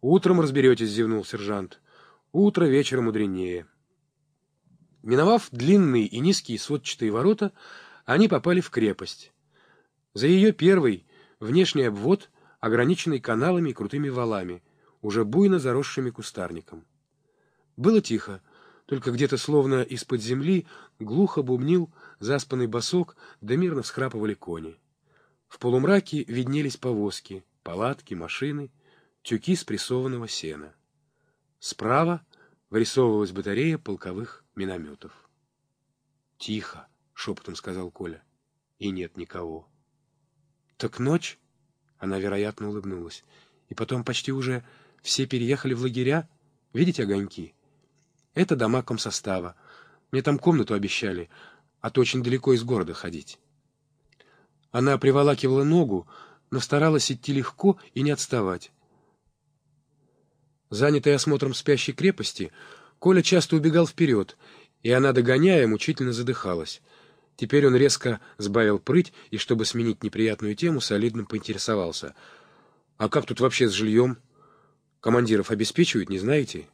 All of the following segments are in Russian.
«Утром разберетесь», — зевнул сержант. «Утро вечера мудренее». Миновав длинные и низкие сводчатые ворота, они попали в крепость. За ее первый внешний обвод, ограниченный каналами и крутыми валами, уже буйно заросшими кустарником. Было тихо, только где-то словно из-под земли глухо бубнил заспанный босок, да мирно всхрапывали кони. В полумраке виднелись повозки, палатки, машины, тюки спрессованного сена. Справа вырисовывалась батарея полковых минометов. «Тихо!» — шепотом сказал Коля. «И нет никого». «Так ночь?» — она, вероятно, улыбнулась. «И потом почти уже все переехали в лагеря? Видите огоньки? Это дома комсостава. Мне там комнату обещали, а то очень далеко из города ходить». Она приволакивала ногу, но старалась идти легко и не отставать. Занятый осмотром спящей крепости, Коля часто убегал вперед, и она, догоняя, мучительно задыхалась. Теперь он резко сбавил прыть и, чтобы сменить неприятную тему, солидно поинтересовался. «А как тут вообще с жильем? Командиров обеспечивают, не знаете?»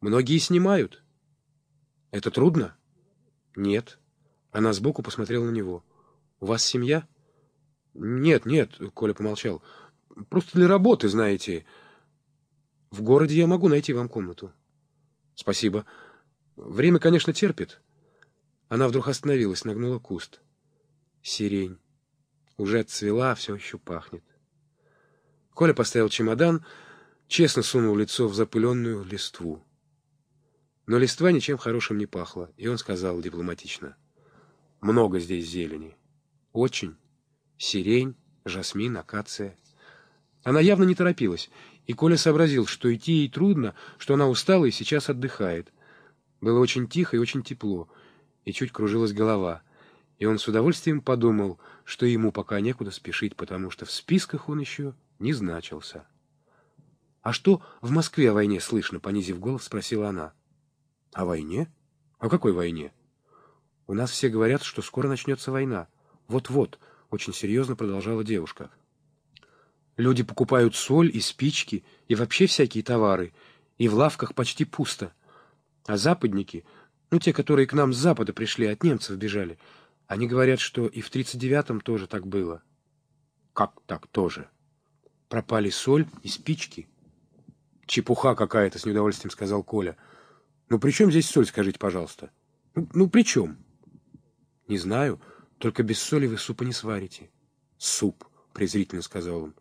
«Многие снимают». «Это трудно?» «Нет». Она сбоку посмотрела на него. «У вас семья?» «Нет, нет», — Коля помолчал. «Просто для работы, знаете. В городе я могу найти вам комнату». «Спасибо. Время, конечно, терпит». Она вдруг остановилась, нагнула куст. Сирень. Уже отцвела, все еще пахнет. Коля поставил чемодан, честно сунул лицо в запыленную листву. Но листва ничем хорошим не пахла, и он сказал дипломатично. «Много здесь зелени. Очень. Сирень, жасмин, акация». Она явно не торопилась, и Коля сообразил, что идти ей трудно, что она устала и сейчас отдыхает. Было очень тихо и очень тепло, и чуть кружилась голова. И он с удовольствием подумал, что ему пока некуда спешить, потому что в списках он еще не значился. — А что в Москве о войне слышно? — понизив голос, спросила она. — О войне? О какой войне? — У нас все говорят, что скоро начнется война. Вот-вот, — очень серьезно продолжала девушка. Люди покупают соль и спички, и вообще всякие товары, и в лавках почти пусто. А западники, ну, те, которые к нам с запада пришли, от немцев бежали, они говорят, что и в 39-м тоже так было. Как так тоже? Пропали соль и спички. Чепуха какая-то, с неудовольствием сказал Коля. Ну, при чем здесь соль, скажите, пожалуйста? Ну, ну при чем? Не знаю, только без соли вы супа не сварите. Суп, презрительно сказал он.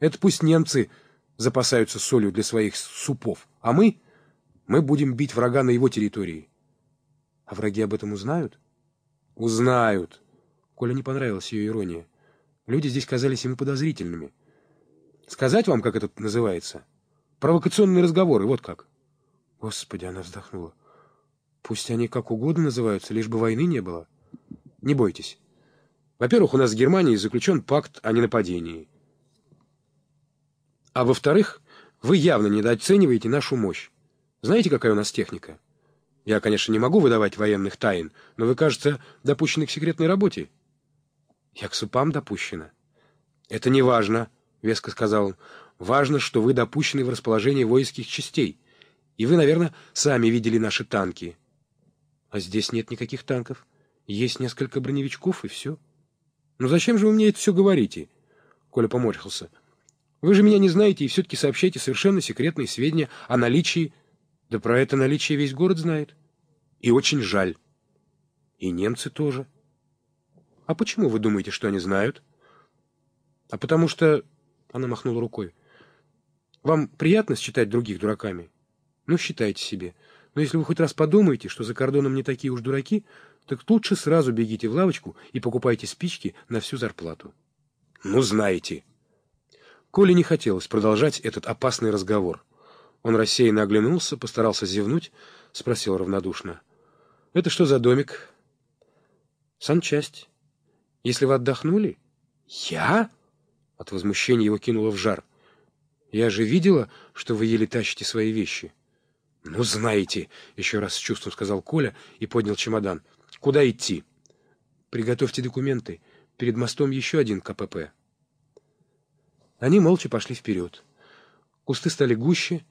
Это пусть немцы запасаются солью для своих супов, а мы мы будем бить врага на его территории. А враги об этом узнают? Узнают. Коля не понравилась ее ирония. Люди здесь казались ему подозрительными. Сказать вам, как это называется? Провокационные разговоры, вот как. Господи, она вздохнула. Пусть они как угодно называются, лишь бы войны не было. Не бойтесь. Во-первых, у нас с Германией заключен пакт о ненападении. А во-вторых, вы явно недооцениваете нашу мощь. Знаете, какая у нас техника? Я, конечно, не могу выдавать военных тайн, но вы, кажется, допущены к секретной работе. Я к супам допущена. Это не важно, веско сказал он. Важно, что вы допущены в расположение воинских частей. И вы, наверное, сами видели наши танки. А здесь нет никаких танков. Есть несколько броневичков, и все. Ну зачем же вы мне это все говорите? Коля поморщился. Вы же меня не знаете и все-таки сообщаете совершенно секретные сведения о наличии да про это наличие весь город знает. И очень жаль. И немцы тоже. А почему вы думаете, что они знают? А потому что... Она махнула рукой. Вам приятно считать других дураками? Ну, считайте себе. Но если вы хоть раз подумаете, что за кордоном не такие уж дураки, так лучше сразу бегите в лавочку и покупайте спички на всю зарплату. Ну, знаете. Коле не хотелось продолжать этот опасный разговор. Он рассеянно оглянулся, постарался зевнуть, спросил равнодушно. — Это что за домик? — Санчасть. Если вы отдохнули? — Я? От возмущения его кинуло в жар. — Я же видела, что вы еле тащите свои вещи. — Ну, знаете, — еще раз с чувством сказал Коля и поднял чемодан. — Куда идти? — Приготовьте документы. Перед мостом еще один КПП. Они молча пошли вперед. Кусты стали гуще,